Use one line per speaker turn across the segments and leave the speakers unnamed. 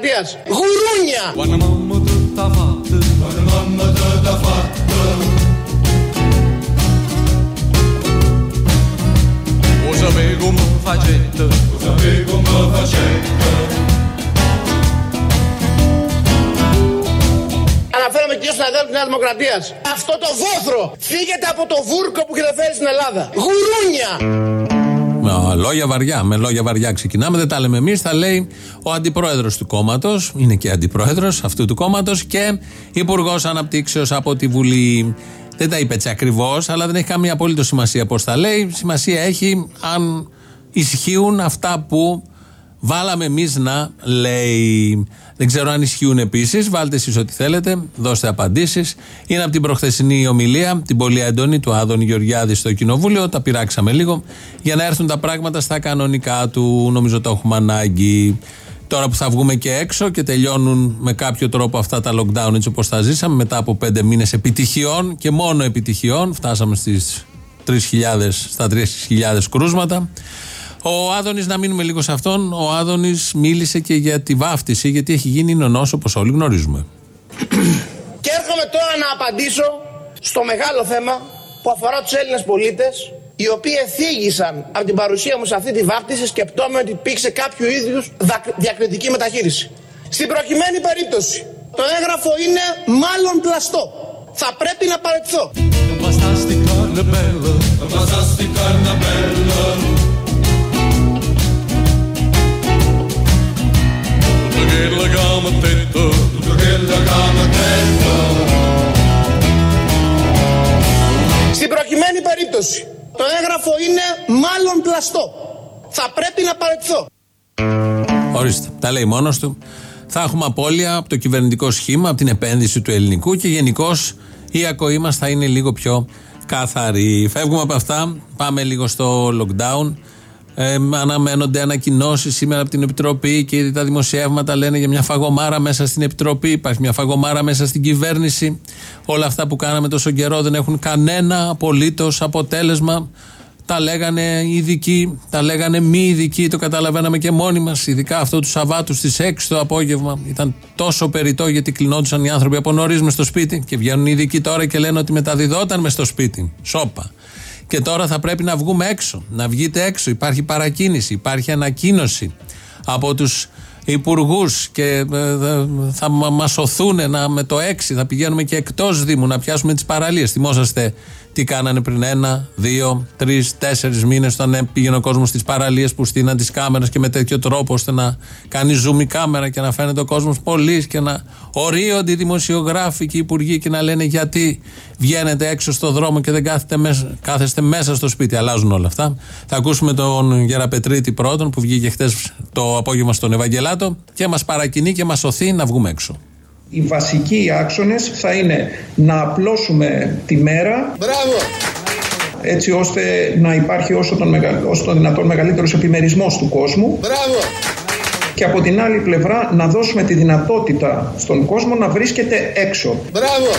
κύριο συναδέλφου τη Νέα Δημοκρατίας. Γουρούνια!
Cosa bevo un facetto, cosa bevo un facetto.
Αναφέρομαι κύριο συναδέλφου τη Νέα Δημοκρατίας. Αυτό το βόθρο! Φύγετε από το βούρκο που κυριοφέρει στην Ελλάδα. Γουρούνια!
Με λόγια βαριά, με λόγια βαριά ξεκινάμε. Δεν τα λέμε εμείς, τα λέει ο αντιπρόεδρος του κόμματος. Είναι και αντιπρόεδρος αυτού του κόμματος και υπουργός αναπτύξεως από τη Βουλή. Δεν τα είπε έτσι ακριβώς, αλλά δεν έχει καμία απολύτως σημασία πώς τα λέει. Σημασία έχει αν ισχύουν αυτά που βάλαμε εμείς να λέει. Δεν ξέρω αν ισχύουν επίσης. Βάλτε εσείς ό,τι θέλετε, δώστε απαντήσεις. Είναι από την προχθεσινή ομιλία, την πολύ έντονη του Άδωνη Γεωργιάδη στο Κοινοβούλιο. Τα πειράξαμε λίγο για να έρθουν τα πράγματα στα κανονικά του. Νομίζω το έχουμε ανάγκη. Τώρα που θα βγούμε και έξω και τελειώνουν με κάποιο τρόπο αυτά τα lockdown έτσι όπως τα ζήσαμε μετά από πέντε μήνες επιτυχιών και μόνο επιτυχιών φτάσαμε στις 3.000, στα 3.000 κρούσματα ο Άδωνης να μείνουμε λίγο σε αυτόν ο Άδωνης μίλησε και για τη βάφτιση γιατί έχει γίνει νονός όπως όλοι γνωρίζουμε
Και έρχομαι τώρα να απαντήσω στο μεγάλο θέμα που αφορά τους Έλληνες πολίτες οι οποίοι εθίγησαν από την παρουσία μου σε αυτή τη βάπτιση σκεπτόμενοι ότι υπήρξε κάποιο είδου διακριτική μεταχείριση. Στην προκειμένη περίπτωση, το έγγραφο είναι μάλλον πλαστό. Θα πρέπει να παραιτηθώ.
Tutto che legame tetto, tutto che legame tetto.
Στην προκειμένη περίπτωση, το έγγραφο είναι μάλλον πλαστό. Θα πρέπει να παραιτηθώ.
Ορίστε, τα λέει μόνος του. Θα έχουμε απώλεια από το κυβερνητικό σχήμα, από την επένδυση του ελληνικού και γενικώς η ακοή μας θα είναι λίγο πιο καθαρή. Φεύγουμε από αυτά, πάμε λίγο στο lockdown. Ε, αναμένονται ανακοινώσεις σήμερα από την Επιτροπή και ήδη τα δημοσιεύματα λένε για μια φαγωμάρα μέσα στην Επιτροπή. Υπάρχει μια φαγωμάρα μέσα στην κυβέρνηση. Όλα αυτά που κάναμε τόσο καιρό δεν έχουν κανένα απολύτως αποτέλεσμα. Τα λέγανε οι ειδικοί, τα λέγανε μη ειδικοί, το καταλαβαίναμε και μόνοι μας. Ειδικά αυτό του Σαββάτου στις 6 το απόγευμα. Ήταν τόσο περιττό γιατί κλεινόντουσαν οι άνθρωποι από νωρίς μες στο σπίτι. Και βγαίνουν οι ειδικοί τώρα και λένε ότι μεταδιδόταν μες στο σπίτι. Σόπα. Και τώρα θα πρέπει να βγούμε έξω. Να βγείτε έξω. Υπάρχει παρακίνηση, υπάρχει ανακοίνωση από τους υπουργούς και ε, ε, θα μα σωθούν με το 6. Θα πηγαίνουμε και εκτός Δήμου να πιάσουμε τις παραλίες. Θυμόσαστε τι κάνανε πριν ένα, δύο, τρεις, τέσσερις μήνες όταν πήγαινε ο κόσμος στις παραλίες που στείναν τις κάμερες και με τέτοιο τρόπο ώστε να κάνει zoom η κάμερα και να φαίνεται ο κόσμος πολύ και να ορίονται οι δημοσιογράφοι και οι υπουργοί και να λένε γιατί βγαίνετε έξω στο δρόμο και δεν κάθεστε μέσα, κάθεστε μέσα στο σπίτι. Αλλάζουν όλα αυτά. Θα ακούσουμε τον Γεραπετρίτη πρώτον που βγήκε χθες το απόγευμα στον Ευαγγελάτο και μας παρακινεί και μας σωθεί να βγούμε έξω.
Οι βασικοί άξονες θα είναι να απλώσουμε τη μέρα
Μπράβο!
έτσι ώστε να υπάρχει όσο τον, μεγα... όσο τον δυνατόν μεγαλύτερος επιμερισμός του κόσμου
Μπράβο!
και από την άλλη πλευρά να δώσουμε τη δυνατότητα στον κόσμο να βρίσκεται έξω.
Μπράβο!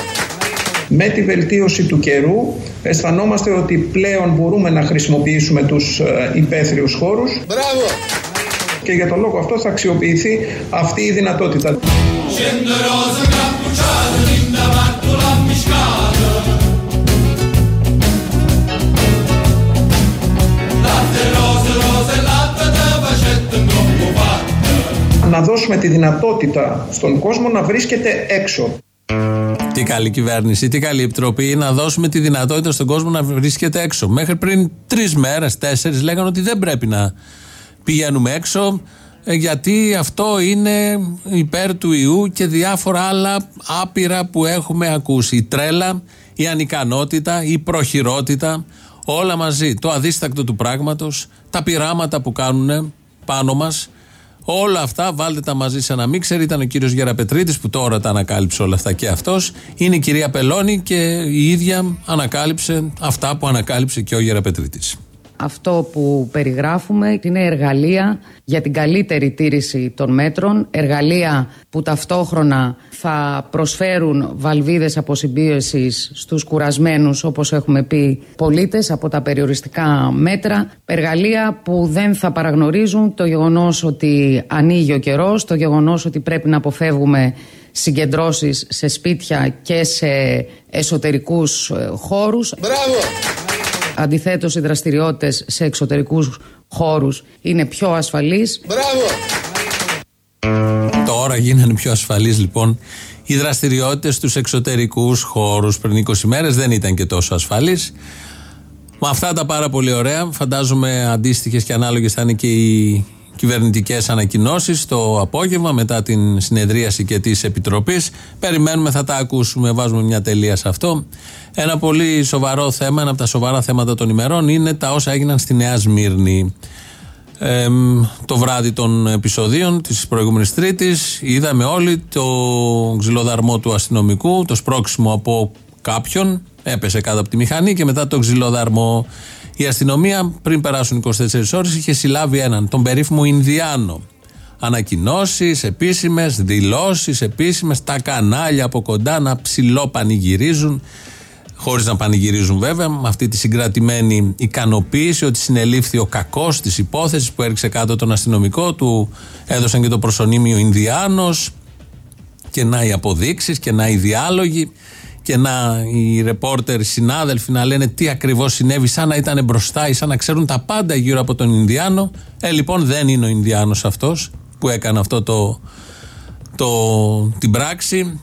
Με τη βελτίωση του καιρού αισθανόμαστε ότι πλέον μπορούμε να χρησιμοποιήσουμε τους ε, υπαίθριους χώρους
Μπράβο!
Και για τον λόγο αυτό θα αξιοποιηθεί αυτή η δυνατότητα.
Scenderò incappucciato, linda martola miscata. Latte, rose, rose, latte, te facette un troppo fatta.
Να δώσουμε τη δυνατότητα στον κόσμο να βρίσκεται έξω.
Τι καλή κυβέρνηση, τι καλή επιτροπή να δώσουμε τη δυνατότητα στον κόσμο να βρίσκεται έξω. Μέχρι πριν τρεις μέρες, τέσσερις, λέγανε ότι δεν πρέπει να πηγαίνουμε έξω ε, γιατί αυτό είναι υπέρ του ιού και διάφορα άλλα άπειρα που έχουμε ακούσει. Η τρέλα, η ανικανότητα, η προχειρότητα, όλα μαζί. Το αδίστακτο του πράγματος, τα πειράματα που κάνουν πάνω μας. Όλα αυτά βάλτε τα μαζί σε ένα μίξερ. Ήταν ο κύριος Γεραπετρίτης που τώρα τα ανακάλυψε όλα αυτά και αυτός. Είναι η κυρία Πελώνη και η ίδια ανακάλυψε αυτά που ανακάλυψε και ο Γεραπετρίτης.
Αυτό που περιγράφουμε είναι εργαλεία για την καλύτερη τήρηση των μέτρων, εργαλεία που ταυτόχρονα θα προσφέρουν βαλβίδες αποσυμπίωσης στους κουρασμένους όπως έχουμε πει πολίτες από τα περιοριστικά μέτρα, εργαλεία που δεν θα παραγνωρίζουν το γεγονός ότι ανοίγει ο καιρός, το γεγονός ότι πρέπει να αποφεύγουμε συγκεντρώσεις σε σπίτια και σε εσωτερικούς ε, χώρους.
Μπράβο!
Αντιθέτως οι δραστηριότητες σε εξωτερικούς χώρους είναι πιο ασφαλείς.
Μπράβο!
Τώρα γίνανε πιο ασφαλείς λοιπόν οι δραστηριότητες στους εξωτερικούς χώρους. Πριν 20 μέρες δεν ήταν και τόσο ασφαλείς. Με αυτά τα πάρα πολύ ωραία, φαντάζομαι αντίστοιχες και ανάλογες θα είναι και οι κυβερνητικές ανακοινώσεις το απόγευμα μετά την συνεδρίαση και της Επιτροπής. Περιμένουμε, θα τα ακούσουμε, βάζουμε μια τελεία σε αυτό. Ένα πολύ σοβαρό θέμα, ένα από τα σοβαρά θέματα των ημερών είναι τα όσα έγιναν στη Νέα Σμύρνη. Ε, το βράδυ των επεισοδίων της προηγούμενης Τρίτης είδαμε όλοι το ξυλοδαρμό του αστυνομικού, το σπρώξιμο από κάποιον, έπεσε κάτω από τη μηχανή και μετά το ξυλοδαρμό. Η αστυνομία πριν περάσουν 24 ώρες είχε συλλάβει έναν, τον περίφημο Ινδιάνο. Ανακοινώσεις, επίσημες, δηλώσεις επίσημες, τα κανάλια από κοντά να ψηλό πανηγυρίζουν χωρίς να πανηγυρίζουν βέβαια, με αυτή τη συγκρατημένη ικανοποίηση ότι συνελήφθη ο κακός της υπόθεσης που έριξε κάτω τον αστυνομικό, του έδωσαν και το προσωνύμιο Ινδιάνος. Και να οι αποδείξεις και να οι διάλογοι και να οι ρεπόρτερ, οι συνάδελφοι να λένε τι ακριβώς συνέβη, σαν να ήταν μπροστά ή σαν να ξέρουν τα πάντα γύρω από τον Ινδιάνο. Ε, λοιπόν, δεν είναι ο Ινδιάνος αυτός που έκανε αυτό το το, την πράξη.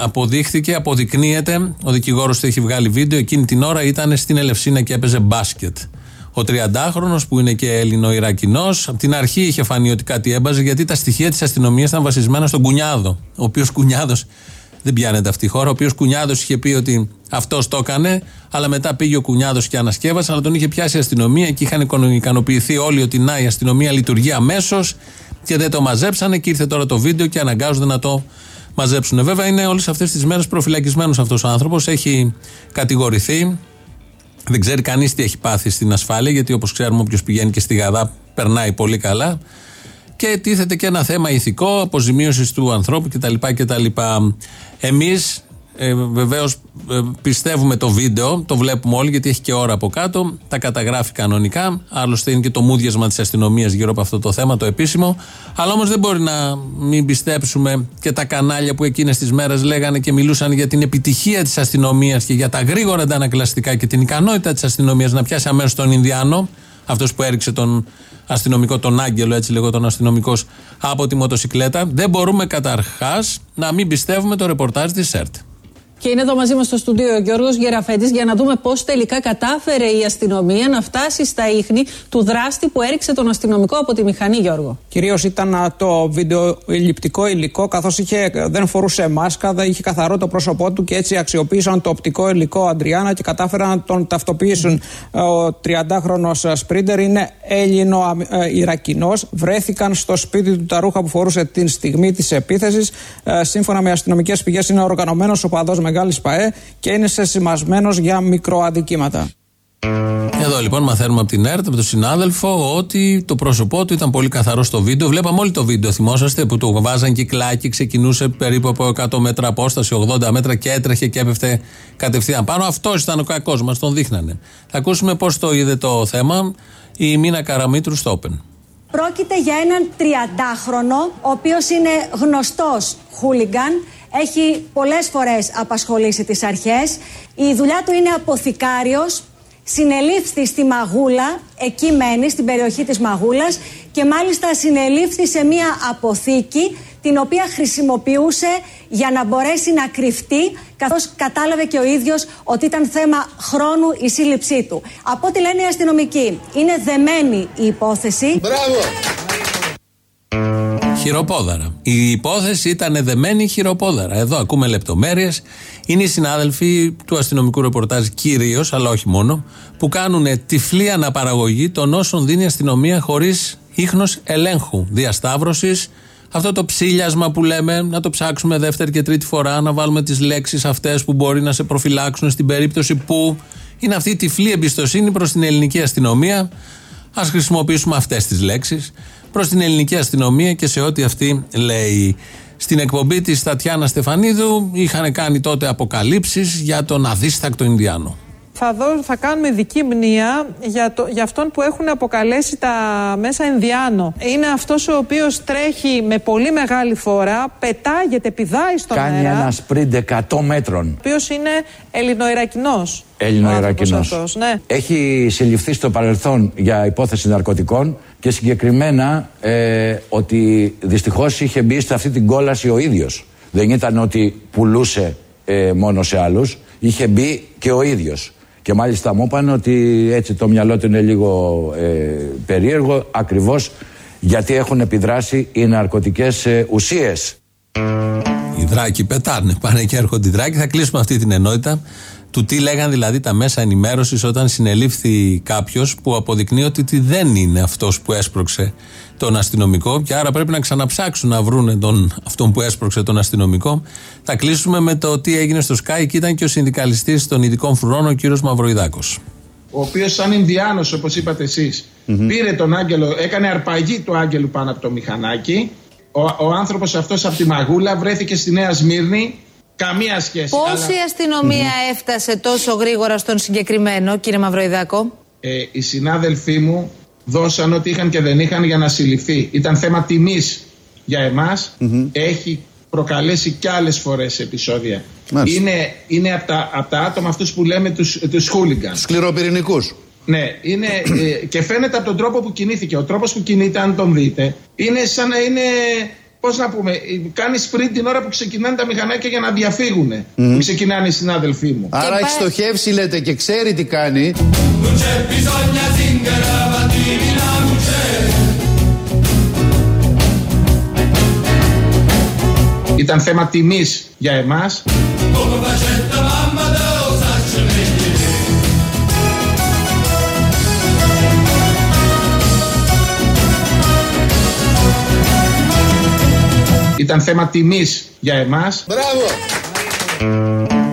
Αποδείχθηκε, αποδεικνύεται. Ο δικηγόρος του έχει βγάλει βίντεο. Εκείνη την ώρα ήταν στην Ελευσίνα και έπαιζε μπάσκετ. Ο 30χρονο που είναι και Έλληνο-Ιρακινός, από την αρχή είχε φανεί ότι κάτι έμπαζε γιατί τα στοιχεία της αστυνομίας ήταν βασισμένα στον Κουνιάδο. Ο οποίος Κουνιάδος δεν πιάνεται αυτή η χώρα. Ο οποίος Κουνιάδος είχε πει ότι αυτός το έκανε, αλλά μετά πήγε ο Κουνιάδος και ανασκεύασε, αλλά τον είχε πιάσει η αστυνομία και είχαν ικανοποιηθεί όλοι ότι να η αστυνομία λειτουργεί αμέσως και δεν το μαζέψανε και ήρθε τώρα το βίντεο και αναγκάζονται να το μαζέψουν. Βέβαια είναι όλες αυτές τις μέρες προφυλακισμένος αυτός ο άνθρωπος. Έχει κατηγορηθεί. Δεν ξέρει κανείς τι έχει πάθει στην ασφάλεια, γιατί όπως ξέρουμε, όποιος πηγαίνει και στη Γαδά περνάει πολύ καλά. Και τίθεται και ένα θέμα ηθικό, αποζημίωσης του ανθρώπου κτλ. κτλ. Εμείς ε, Βεβαίως ε, πιστεύουμε το βίντεο, το βλέπουμε όλοι γιατί έχει και ώρα από κάτω. Τα καταγράφει κανονικά. Άλλωστε είναι και το μούδιασμα της αστυνομίας γύρω από αυτό το θέμα, το επίσημο. Αλλά όμως δεν μπορεί να μην πιστέψουμε και τα κανάλια που εκείνες τις μέρες λέγανε και μιλούσαν για την επιτυχία της αστυνομίας και για τα γρήγορα αντανακλαστικά και την ικανότητα της αστυνομίας να πιάσει αμέσως τον Ινδιάνο, αυτός που έριξε τον αστυνομικό, τον Άγγελο, έτσι λέγω τον αστυνομικός, από τη μοτοσυκλέτα. Δεν μπορούμε καταρχάς να μην πιστεύουμε το ρεπορτάζ της ΣΕΡΤ.
Και είναι εδώ μαζί μας στο στούντιο ο Γιώργος Γεραφέτη για να δούμε πώς τελικά κατάφερε η αστυνομία να φτάσει στα ίχνη του δράστη που έριξε τον αστυνομικό από τη μηχανή, Γιώργο.
Κυρίως ήταν το βιντεοηλειπτικό υλικό, καθώς δεν φορούσε μάσκα, δεν είχε καθαρό το πρόσωπό του και έτσι αξιοποίησαν το οπτικό υλικό Αντριάννα και κατάφεραν να τον ταυτοποιήσουν. Ο 30χρονο Σπρίντερ είναι Έλληνο-Ιρακινό. Βρέθηκαν στο σπίτι του τα ρούχα που φορούσε την στιγμή της επίθεσης. Σύμφωνα με αστυνομικές πηγές, είναι οργανωμένος ο παδός Μεγάλης ΠαΕ και είναι σεσημασμένο για μικροαδικήματα.
Εδώ λοιπόν μαθαίνουμε από την ΕΡΤ, από τον συνάδελφο, ότι το πρόσωπό του ήταν πολύ καθαρό στο βίντεο. Βλέπαμε όλοι το βίντεο, θυμόσαστε, που του βάζαν κυκλάκι, ξεκινούσε περίπου από 100 μέτρα απόσταση, 80 μέτρα και έτρεχε και έπεφτε κατευθείαν πάνω. Αυτός ήταν ο κακός, μας τον δείχνανε. Θα ακούσουμε πώς το είδε το θέμα η Μίνα Καραμίτρου στο Open.
Πρόκειται για έναν 30χρονο, ο οποίος είναι γνωστός χούλιγκαν, έχει πολλές φορές απασχολήσει τις αρχές. Η δουλειά του είναι αποθηκάριος, συνελήφθη στη Μαγούλα, εκεί μένει, στην περιοχή της Μαγούλας και μάλιστα συνελήφθη σε μια αποθήκη την οποία χρησιμοποιούσε για να μπορέσει να κρυφτεί καθώς κατάλαβε και ο ίδιος ότι ήταν θέμα χρόνου η σύλληψή του. Από ό,τι λένε οι αστυνομικοί, είναι δεμένη η υπόθεση.
Μπράβο!
Χειροπόδαρα. Η υπόθεση ήταν δεμένη χειροπόδαρα. Εδώ ακούμε λεπτομέρειες. Είναι οι συνάδελφοι του αστυνομικού ρεπορτάζ κυρίως, αλλά όχι μόνο, που κάνουν τυφλή αναπαραγωγή των όσων δίνει η αστυνομία χωρίς ίχνος ελέγχου, διασταύρωσης. Αυτό το ψήλιασμα που λέμε, να το ψάξουμε δεύτερη και τρίτη φορά, να βάλουμε τις λέξεις αυτές που μπορεί να σε προφυλάξουν στην περίπτωση που Είναι αυτή η τυφλή εμπιστοσύνη προς την ελληνική αστυνομία. Α χρησιμοποιήσουμε αυτές τις λέξεις. Προς την ελληνική αστυνομία και σε ό,τι αυτή λέει. Στην εκπομπή της Τατιάνα Στεφανίδου είχαν κάνει τότε αποκαλύψεις για τον αδίστακτο Ινδιάνο.
Θα, δω, θα κάνουμε δική μνήα για, το, για αυτόν που έχουν αποκαλέσει τα μέσα Ενδιάνο. Είναι αυτός ο οποίος τρέχει με πολύ μεγάλη φορά, πετάγεται, πηδάει στον
Κάνει
αέρα.
ένα σπριντ 100 μέτρων.
Ο οποίος είναι Ελληνοϊρακινός. ο
Έλληνο-Ιρακινός.
άνθρωπος αυτός, Ναι.
Έχει συλληφθεί στο παρελθόν για υπόθεση ναρκωτικών και συγκεκριμένα ε, ότι δυστυχώς είχε μπει σε αυτή την κόλαση ο ίδιος. Δεν ήταν ότι πουλούσε ε, μόνο σε άλλους, είχε μπει και ο ίδιος. Και μάλιστα μου είπαν ότι έτσι το μυαλό του είναι λίγο ε, περίεργο ακριβώς γιατί έχουν επιδράσει οι ναρκωτικές ε, ουσίες.
Οι δράκοι πετάνε, πάνε και έρχονται οι δράκοι. Θα κλείσουμε αυτή την ενότητα του τι λέγαν δηλαδή τα μέσα ενημέρωσης όταν συνελήφθη κάποιος που αποδεικνύει ότι δεν είναι αυτός που έσπρωξε τον αστυνομικό και άρα πρέπει να ξαναψάξουν να βρούνε τον, αυτόν που έσπρωξε τον αστυνομικό. Θα κλείσουμε με το τι έγινε στο Sky και ήταν και ο συνδικαλιστής των ειδικών φρουρών, ο κύριος Μαυροϊδάκος.
ο οποίος σαν Ινδιάνος όπως είπατε εσείς πήρε τον άγγελο, έκανε αρπαγή του άγγελου πάνω από το μηχανάκι ο, ο άνθρωπος αυτός από τη Μαγούλα βρέθηκε στη Νέα Σμύρνη καμία σχέση
Πώς
αλλά,
η αστυνομία έφτασε τόσο γρήγορα στον συγκεκριμένο, κύριε Μαυροϊδάκο;
ε, οι συνάδελφοί μου δώσαν ό,τι είχαν και δεν είχαν για να συλληφθεί ήταν θέμα τιμής για εμας έχει προκαλέσει κι άλλες φορές επεισόδια
Μάλιστα.
είναι, είναι από τα, απ' τα άτομα αυτούς που λέμε τους, τους hooligans
Σκληροπυρηνικούς.
Ναι, είναι, ε, και φαίνεται από τον τρόπο που κινήθηκε. Ο τρόπος που κινείται, αν τον δείτε, είναι σαν να είναι. Πώς να πούμε, ε, κάνεις sprint την ώρα που ξεκινάνε τα μηχανάκια για να διαφύγουν. Που ξεκινάνε οι συνάδελφοί μου.
Άρα
Και
έχει
πά-
στοχεύσει, λέτε, και ξέρει τι κάνει.
Non c'è bisogno zingara, bambini la luce.
Ήταν θέμα τιμής για
εμάς.
Ήταν θέμα τιμής για εμάς.
Μπράβο!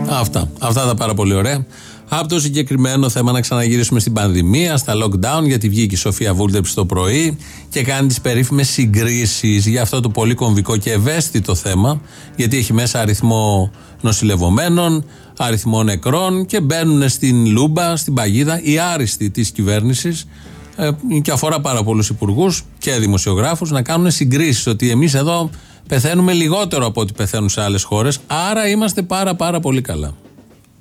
Αυτά. Αυτά τα πάρα πολύ ωραία. Από το συγκεκριμένο θέμα να ξαναγυρίσουμε στην πανδημία, στα lockdown, γιατί βγήκε η Σοφία Βούλτεψη το πρωί και κάνει τις περίφημες συγκρίσεις για αυτό το πολύ κομβικό και ευαίσθητο θέμα, γιατί έχει μέσα αριθμό νοσηλευομένων, αριθμό νεκρών και μπαίνουν στην λούμπα, στην παγίδα, οι άριστοι της κυβέρνησης ε, και αφορά πάρα πολλούς υπουργούς και δημοσιογράφους να κάνουν συγκρίσεις ότι εμείς εδώ πεθαίνουμε λιγότερο από ό,τι πεθαίνουν σε άλλες χώρες, άρα είμαστε πάρα πάρα πολύ καλά.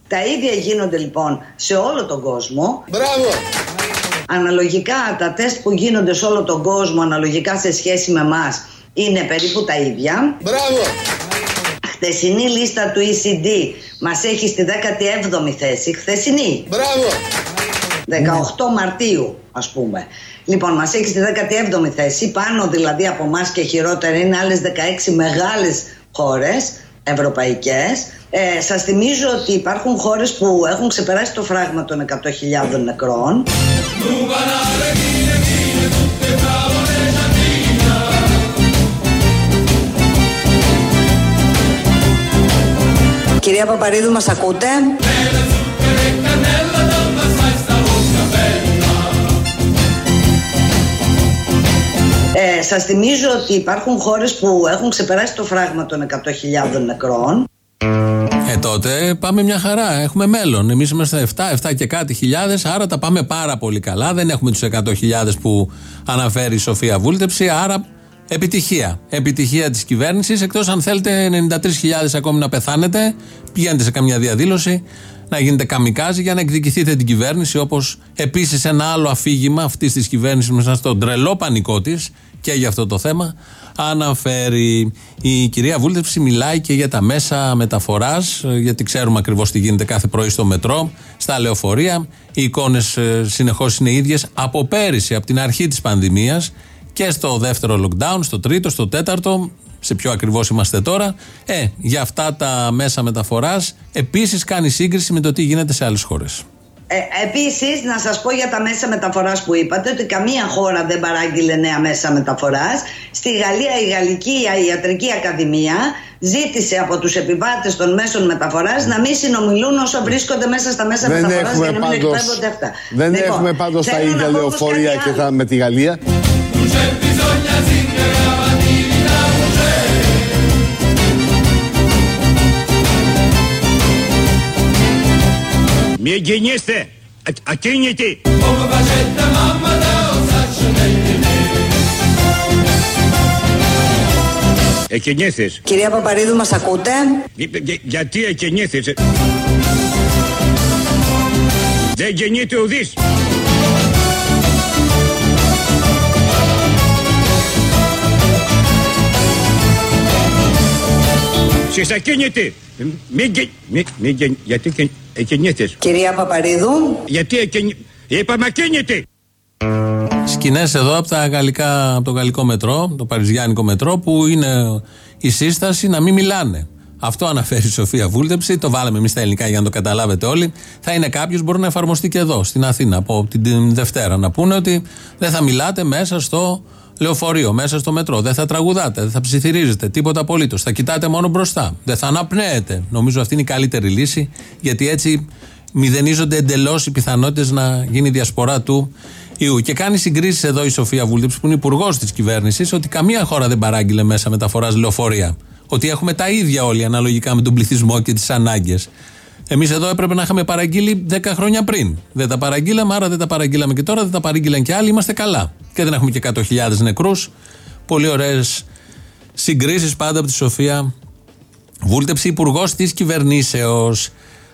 Τα ίδια γίνονται λοιπόν σε όλο τον κόσμο.
Μπράβο!
Αναλογικά τα τεστ που γίνονται σε όλο τον κόσμο, αναλογικά σε σχέση με εμάς, είναι περίπου τα ίδια.
Μπράβο!
Χθεσινή λίστα του ECD μας έχει στη 17η θέση. Χθεσινή.
Μπράβο!
18 Μαρτίου, ας πούμε. Λοιπόν, μας έχεις στη 17η θέση. Πάνω δηλαδή από εμάς και χειρότερα είναι άλλες 16 μεγάλες χώρες ευρωπαϊκές. Ε, σας θυμίζω ότι υπάρχουν χώρες που έχουν ξεπεράσει το φράγμα των 100.000 νεκρών. Κυρία Παπαρίδου, μας ακούτε; Ε, σας θυμίζω ότι υπάρχουν χώρες που έχουν ξεπεράσει το φράγμα των 100.000 νεκρών.
Ε, τότε πάμε μια χαρά. Έχουμε μέλλον. Εμείς είμαστε 7, 7 και κάτι χιλιάδες, άρα τα πάμε πάρα πολύ καλά. Δεν έχουμε τους 100.000 που αναφέρει η Σοφία Βούλτεψη, άρα επιτυχία. Επιτυχία της κυβέρνησης. Εκτός αν θέλετε 93.000 ακόμη να πεθάνετε, πηγαίνετε σε καμιά διαδήλωση, να γίνετε καμικάζι για να εκδικηθείτε την κυβέρνηση. Όπως επίσης ένα άλλο αφήγημα αυτής της κυβέρνησης μέσα στον τρελό πανικό της και για αυτό το θέμα αναφέρει. Η κυρία Βούλτεψη μιλάει και για τα μέσα μεταφοράς, γιατί ξέρουμε ακριβώς τι γίνεται κάθε πρωί στο μετρό, στα λεωφορεία. Οι εικόνες συνεχώς είναι ίδιες από πέρυσι, από την αρχή της πανδημίας και στο δεύτερο lockdown, στο τρίτο, στο τέταρτο. Σε ποιο ακριβώς είμαστε τώρα. Ε, για αυτά τα μέσα μεταφοράς επίσης κάνει σύγκριση με το τι γίνεται σε άλλες χώρες.
Ε, Επίσης, να σας πω για τα μέσα μεταφοράς που είπατε ότι καμία χώρα δεν παράγγειλε νέα μέσα μεταφοράς. Στη Γαλλία, η Γαλλική Ιατρική Ακαδημία ζήτησε από τους επιβάτες των μέσων μεταφοράς να μην συνομιλούν όσο βρίσκονται μέσα στα μέσα
Δεν
μεταφοράς
έχουμε
για να μην
πάντως,
εκπέμπονται αυτά.
δεν
Λοιπόν,
έχουμε πάντως τα
θέλω να
ίδια
πω πως
λεωφορεία
κάτι
και
άλλο.
θα με τη Γαλλία.
Μη εγγενείστε! Α- Ακίνητοι!
Come facette mamma da osaccio negli
Εκκινήθης.
Κυρία Παπαρίδου, μας ακούτε;
Γι- γι- Γιατί εκκινήθης. ε; Δεν γεννείται ουδής. Σεις ακίνητοι. Μην γε- μη- μη γε- Γιατί εκκιν- εκκινήθης.
Κυρία Παπαρίδου.
Γιατί εκκινη... Είπαμε ακίνητοι.
Σκηνές εδώ από, τα γαλλικά, από το γαλλικό μετρό, το παριζιάνικο μετρό, που είναι η σύσταση να μην μιλάνε. Αυτό αναφέρει η Σοφία Βούλτεψη. Το βάλαμε εμείς στα ελληνικά για να το καταλάβετε όλοι. Θα είναι κάποιος, μπορεί να εφαρμοστεί και εδώ, στην Αθήνα, από την Δευτέρα. Να πούνε ότι δεν θα μιλάτε μέσα στο λεωφορείο, μέσα στο μετρό. Δεν θα τραγουδάτε, δεν θα ψιθυρίζετε, τίποτα απολύτως. Θα κοιτάτε μόνο μπροστά. Δεν θα αναπνέετε. Νομίζω αυτή είναι η καλύτερη λύση, γιατί έτσι μηδενίζονται εντελώς οι πιθανότητες να γίνει διασπορά του ιού. Και κάνει συγκρίσεις εδώ η Σοφία Βούλτεψη, που είναι υπουργός της κυβέρνησης, ότι καμία χώρα δεν παράγγειλε μέσα μεταφοράς λεωφορεία. Ότι έχουμε τα ίδια όλοι αναλογικά με τον πληθυσμό και τις ανάγκες. Εμείς εδώ έπρεπε να είχαμε παραγγείλει 10 χρόνια πριν. Δεν τα παραγγείλαμε, άρα δεν τα παραγγείλαμε και τώρα, δεν τα παρήγγειλαν και άλλοι. Είμαστε καλά. Και δεν έχουμε και 100.000 νεκρούς. Πολύ ωραίες συγκρίσεις πάντα από τη Σοφία Βούλτεψη, υπουργός της κυβερνήσεως.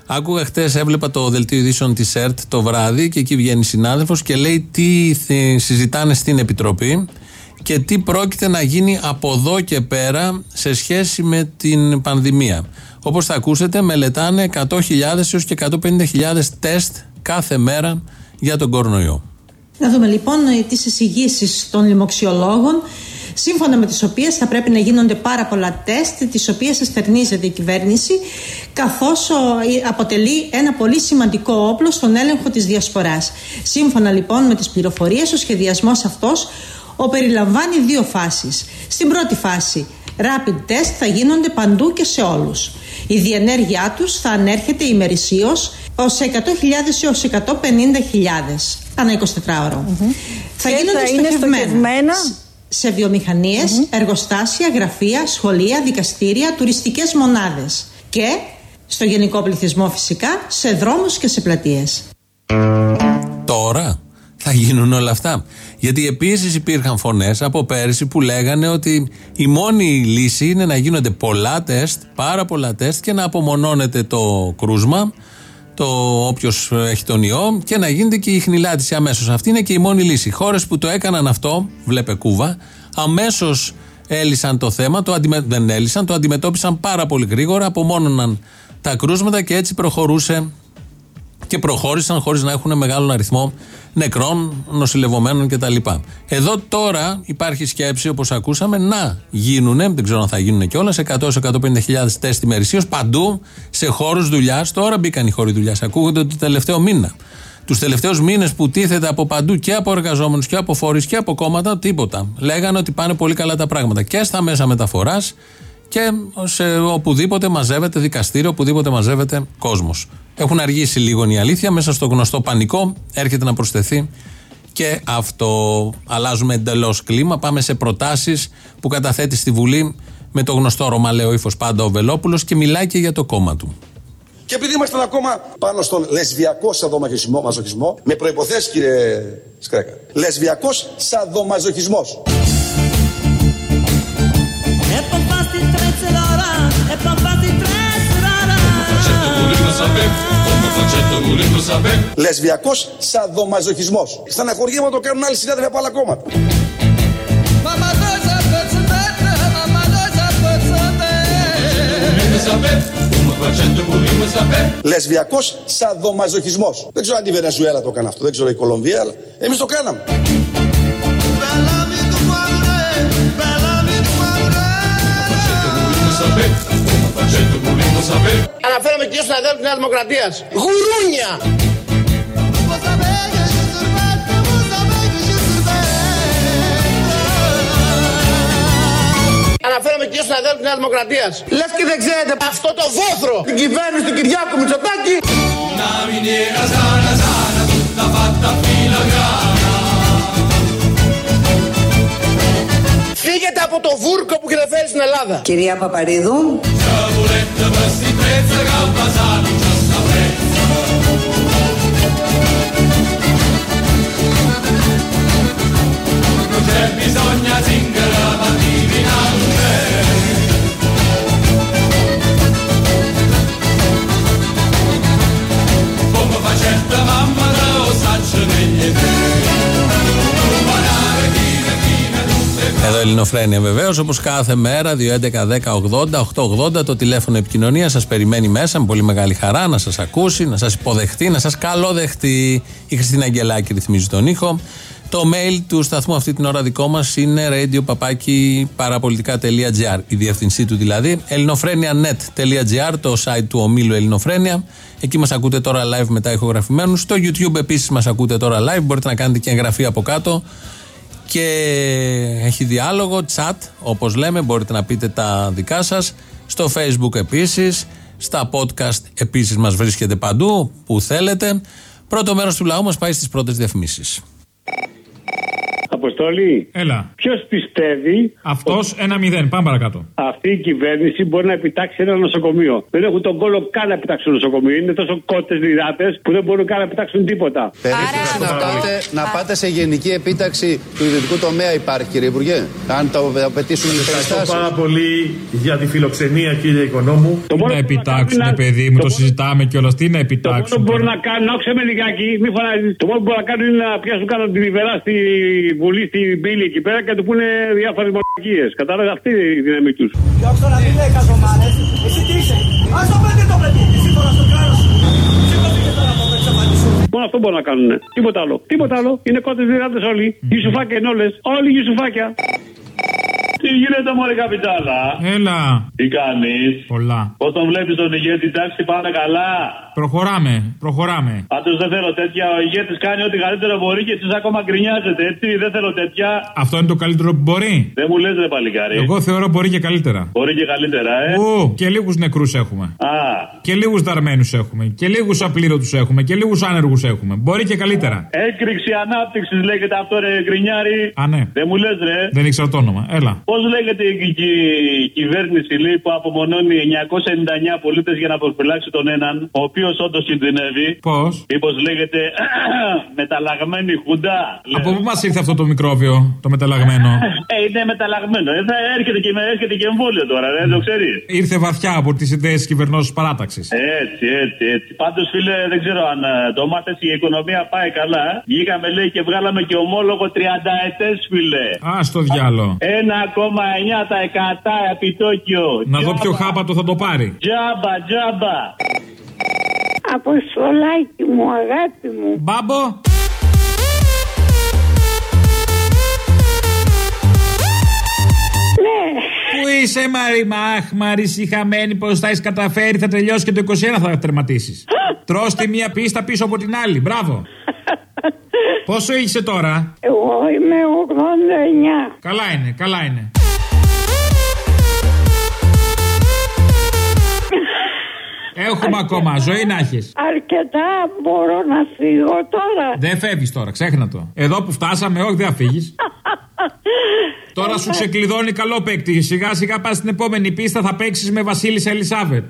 Άκουγα χτες, έβλεπα το δελτίο ειδήσεων της ΕΡΤ το βράδυ και εκεί βγαίνει συνάδελφος και λέει τι θε- συζητάνε στην Επιτροπή και τι πρόκειται να γίνει από εδώ και πέρα σε σχέση με την πανδημία. Όπως θα ακούσετε, μελετάνε 100.000 έως και 150.000 τεστ κάθε μέρα για τον κορονοϊό.
Να δούμε λοιπόν ε, τις εισηγήσεις των λοιμοξιολόγων σύμφωνα με τις οποίες θα πρέπει να γίνονται πάρα πολλά τεστ τις οποίες εστερνίζεται η κυβέρνηση καθώς ο, ε, αποτελεί ένα πολύ σημαντικό όπλο στον έλεγχο της διασποράς. Σύμφωνα λοιπόν με τις πληροφορίες ο σχεδιασμός αυτός ο περιλαμβάνει δύο φάσεις. Στην πρώτη φάση rapid test θα γίνονται παντού και σε όλους. Η διενέργειά τους θα ανέρχεται ημερησίως ως 100.000 έως 150.000 ανά 24 ωρο Θα
Και
γίνονται
θα είναι
στοχευμένα
στοχευμένα;
σε βιομηχανιες εργοστάσια, γραφεία, σχολεία, δικαστήρια, τουριστικές μονάδες και στο γενικό πληθυσμό φυσικά σε δρόμους και σε πλατείες.
Τώρα θα γίνουν όλα αυτά. Γιατί επίσης υπήρχαν φωνές από πέρυσι που λέγανε ότι η μόνη λύση είναι να γίνονται πολλά τεστ, πάρα πολλά τεστ και να απομονώνεται το κρούσμα, το όποιος έχει τον ιό και να γίνεται και η χνηλάτιση αμέσως. Αυτή είναι και η μόνη λύση. Χώρες που το έκαναν αυτό, βλέπε Κούβα, αμέσως έλυσαν το θέμα, το αντιμε... δεν έλυσαν, το αντιμετώπισαν πάρα πολύ γρήγορα, απομόνωναν τα κρούσματα και έτσι προχωρούσε και προχώρησαν χωρίς να έχουν μεγάλο αριθμό νεκρών, νοσηλευομένων κτλ. Εδώ τώρα υπάρχει σκέψη, όπως ακούσαμε, να γίνουν, δεν ξέρω αν θα γίνουν κιόλας, 100-150.000 τεστ ημερησίως παντού σε χώρους δουλειάς. Τώρα μπήκαν οι χώροι δουλειάς. Ακούγονται το τελευταίο μήνα. Τους τελευταίους μήνες που τίθεται από παντού και από εργαζόμενους και από φορείς και από κόμματα, τίποτα. Λέγανε ότι πάνε πολύ καλά τα πράγματα και στα μέσα μεταφοράς και σε οπουδήποτε μαζεύεται δικαστήριο, οπουδήποτε μαζεύεται κόσμος. Έχουν αργήσει λίγο είναι η αλήθεια, μέσα στο γνωστό πανικό έρχεται να προσθεθεί και αυτό. Αλλάζουμε εντελώς κλίμα. Πάμε σε προτάσεις που καταθέτει στη Βουλή με το γνωστό ρωμαλαίο ύφο πάντα ο Βελόπουλο και μιλάει και για το κόμμα του.
Και επειδή ήμασταν ακόμα πάνω στον λεσβιακό σαδομαζοχισμό, μαζοχισμό, με προποθέσει κύριε Σκρέκα. Λεσβιακός σαδομαζοχισμός. Λεσβιακός σαδομαζοχισμός. Στεναχωριέμαι να το κάνουν άλλοι συνάδελφοι από άλλα κόμματα. Λεσβιακός σαδομαζοχισμός. Δεν ξέρω αν η Βενεζουέλα το έκανε αυτό, δεν ξέρω η Κολομβία, αλλά εμείς το κάναμε.
Αναφέρομαι και στον αδέλφο της Νέας Δημοκρατίας. Γουρούνια! Αναφέρομαι και στον αδέλφο της Νέας Δημοκρατίας. Λες και δεν ξέρετε αυτό το βόθρο την κυβέρνηση του Κυριάκου Μητσοτάκη.
Να μην
Φύγετε από το βούρκο που έχετε φέρει στην Ελλάδα.
Κυρία Παπαρίδου.
Sciaboletta questi prezzi che al basano
Εδώ Ελληνοφρένια βεβαίως, όπως κάθε μέρα, 2.11.10.80, 8.80 το τηλέφωνο επικοινωνία σας περιμένει μέσα με πολύ μεγάλη χαρά να σας ακούσει, να σας υποδεχτεί, να σας καλοδεχτεί. Η Χριστίνα Αγγελάκη ρυθμίζει τον ήχο. Το mail του σταθμού αυτή την ώρα δικό μας είναι radio.parapolitica.gr. Η διεύθυνσή του δηλαδή. ελληνοφρένια.net.gr, το site του ομίλου Ελληνοφρένια. Εκεί μας ακούτε τώρα live μετά ηχογραφημένους. Στο YouTube επίσης μας ακούτε τώρα live. Μπορείτε να κάνετε και εγγραφή από κάτω και έχει διάλογο, chat, όπως λέμε, μπορείτε να πείτε τα δικά σας. Στο facebook επίσης, στα podcast επίσης μας βρίσκεται παντού, που θέλετε. Πρώτο μέρος του λαού μας πάει στις πρώτες διαφημίσεις.
Αποστολή.
Έλα.
Ποιος πιστεύει.
Αυτός ένα μηδέν. Πάμε παρακάτω.
Αυτή η κυβέρνηση μπορεί να επιτάξει ένα νοσοκομείο. Δεν έχουν τον κόλλο καν να επιτάξουν νοσοκομείο. Είναι τόσο κότες διδάτες που δεν μπορούν καν να επιτάξουν τίποτα.
Περίπτωση να πάτε, να πάτε σε γενική επίταξη του ιδιωτικού τομέα υπάρχει, κύριε Υπουργέ; Αν το απαιτήσουν οι
Ευχαριστώ
περιστάσεις.
πάρα πολύ για τη φιλοξενία, κύριε Οικονόμου.
Τι να επιτάξουν, παιδί μου, το συζητάμε κιόλας. Τι να
Το μόνο
επιτάξουν.
που μπορούν να κάνουν, άκουσε με λιγάκι, μη φωνάζεις. Το μόνο που μπορούν να κάνουν είναι να πιάσουν κάτω την Ιβερά στη Βουλή, στην πύλη εκεί πέρα και να του πούνε διάφορες μορφακίε. Κατάλαβες αυτή είναι η δύναμη τους.
Διώξω να μην λέει καζομάρες Εσύ τι είσαι; Ας το παιδί το παιδί Σύμφωνα στο κράτος Σηκώθηκε τώρα από εξαφανίσου
Μόνο αυτό μπορούν να κάνουν. Τίποτα άλλο. Τίποτα άλλο. Είναι κότες δυνάτε όλοι. Γιουσουφάκια είναι όλες. Όλοι γιουσουφάκια. Τι γίνεται, Μωρή Καπιτάλα;
Έλα.
Τι κάνεις;
Πολλά.
Πώ τον βλέπεις τον ηγέτη, τάξη πάνε καλά.
Προχωράμε, προχωράμε.
Πάντως δεν θέλω τέτοια. Ο ηγέτης κάνει ό,τι καλύτερο μπορεί και εσείς ακόμα γκρινιάζετε. Έτσι, δεν θέλω τέτοια.
Αυτό είναι το καλύτερο που μπορεί.
Δεν μου λες, ρε παλικάρι.
Εγώ θεωρώ μπορεί και καλύτερα.
Μπορεί και καλύτερα, ε.
Ου, και λίγους νεκρούς έχουμε.
Α,
Και λίγους δαρμένους έχουμε. Και λίγους απλήρωτους έχουμε. Και λίγους άνεργους έχουμε. Μπορεί και καλύτερα.
έκρηξη ανάπτυξης λέγεται αυτό, ρε γκρινιάρι.
Α, ναι.
Δεν μου λες, ρε.
Δεν ήξερα το όνομα. Έλα.
Πώς λέγεται η, η- η κυβέρνηση λέει, που απομονώνει 999 πολίτες για να προφυλάξει τον έναν, ο οποίος όντως κινδυνεύει;
Πώς;
Μήπως λέγεται μεταλλαγμένη χουντά.
Από πού μας ήρθε αυτό το μικρόβιο, το μεταλλαγμένο;
Ε, είναι μεταλλαγμένο. Ε, θα έρχεται και, έρχεται και εμβόλιο τώρα, δεν το ξέρεις.
Ήρθε βαθιά από τις ιδέες τη κυβερνώση παράταξης.
Έτσι, έτσι, έτσι. Πάντως, φίλε, δεν ξέρω αν ε, το μάθες η οικονομία πάει καλά. Βγήκαμε, λέει, και βγάλαμε και ομόλογο 30 ετές, φίλε.
Α το διάλο.
1,9% επιτόκιο.
Να δω ποιο χάπατο θα το πάρει.
Τζάμπα, τζάμπα.
Αποστολάκι μου, αγάπη μου.
Μπάμπο.
Ναι.
Πού είσαι, Μαρή, μα, αχ, Μαρή, χαμένη, πώς θα έχεις καταφέρει, θα τελειώσει και το 21 θα τερματίσεις. Τρώ τη μία πίστα πίσω από την άλλη. Μπράβο. Πόσο είσαι τώρα,
Εγώ είμαι 89.
Καλά είναι, καλά είναι. Έχουμε ακόμα, ζωή να έχεις.
Αρκετά μπορώ να φύγω τώρα.
Δεν φεύγεις τώρα, ξέχνα το. Εδώ που φτάσαμε, όχι, δεν θα φύγεις. Τώρα σου ξεκλειδώνει καλό παίκτη. Σιγά σιγά πας στην επόμενη πίστα, θα παίξεις με Βασίλης Ελισάβετ.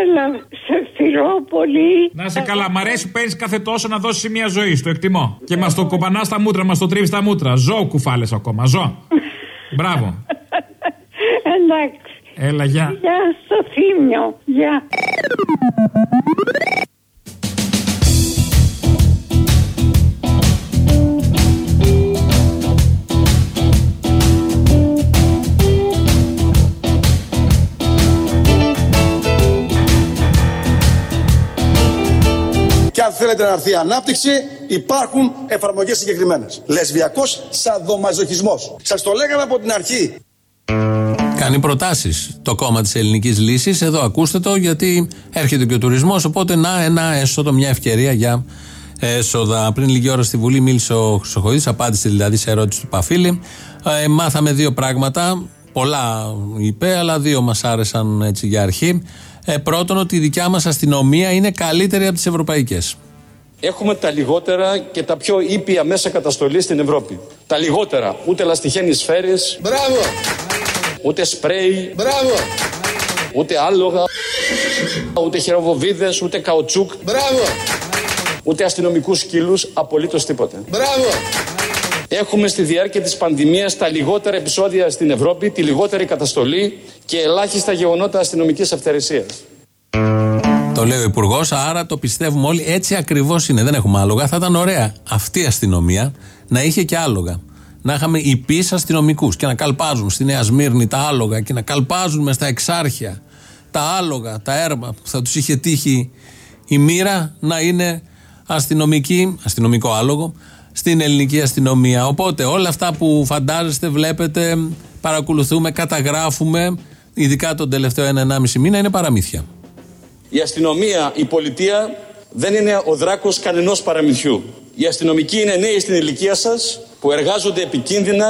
Έλα, σε φιλώ πολύ.
Να σε καλά, μ' αρέσει που παίρνεις κάθε τόσο να δώσεις μια ζωή. Στο εκτιμώ. Και μας το κοπανάς στα μούτρα, μας το τρίβεις στα μούτρα. Ζω κουφάλες ακόμα, ζω. Μπράβο.
Εντάξει.
Έλα, γεια.
Γεια στο θύμιο. Γεια.
Και αν θέλετε να έρθει η ανάπτυξη, υπάρχουν εφαρμογές συγκεκριμένες. Λεσβιακός σαδομαζοχισμός. Σας το λέγαμε από την αρχή.
Κάνει προτάσεις το κόμμα της ελληνικής λύσης. Εδώ ακούστε το, γιατί έρχεται και ο τουρισμός. Οπότε να ένα έσοδο, μια ευκαιρία για έσοδα. Πριν λίγη ώρα στη Βουλή μίλησε ο Χρυσοχοίδης, απάντησε δηλαδή σε ερώτηση του Παφίλη. Ε, μάθαμε δύο πράγματα. Πολλά είπε, αλλά δύο μας άρεσαν έτσι για αρχή. Ε, πρώτον, ότι η δικιά μας αστυνομία είναι καλύτερη από τις ευρωπαϊκές.
Έχουμε τα λιγότερα και τα πιο ήπια μέσα καταστολής στην Ευρώπη. Τα λιγότερα. Ούτε λαστιχένει σφαίρες.
Μπράβο!
Ούτε σπρέι.
Μπράβο!
Ούτε άλογα. Ούτε χειροβοβίδες. Ούτε καουτσούκ.
Μπράβο!
Ούτε αστυνομικούς σκύλους. Απολύτως τίποτα.
Μπράβο!
Έχουμε στη διάρκεια της πανδημίας τα λιγότερα επεισόδια στην Ευρώπη, τη λιγότερη καταστολή και ελάχιστα γεγονότα αστυνομικής αυθαιρεσίας.
Το λέει ο Υπουργός, άρα το πιστεύουμε όλοι. Έτσι ακριβώς είναι. Δεν έχουμε άλογα. Θα ήταν ωραία αυτή η αστυνομία να είχε και άλογα. Να είχαμε υπείς αστυνομικούς και να καλπάζουν στη Νέα Σμύρνη τα άλογα και να καλπάζουν μες στα εξάρχεια τα άλογα, τα έρμα που θα τους είχε τύχει η μοίρα να είναι αστυνομική, αστυνομικό άλογο, στην ελληνική αστυνομία. Οπότε όλα αυτά που φαντάζεστε, βλέπετε, παρακολουθούμε, καταγράφουμε, ειδικά τον τελευταίο ένα-ενάμιση μήνα, είναι παραμύθια.
Η αστυνομία, η πολιτεία δεν είναι ο δράκος κανενός παραμυθιού. Οι αστυνομικοί είναι νέοι στην ηλικία σας που εργάζονται επικίνδυνα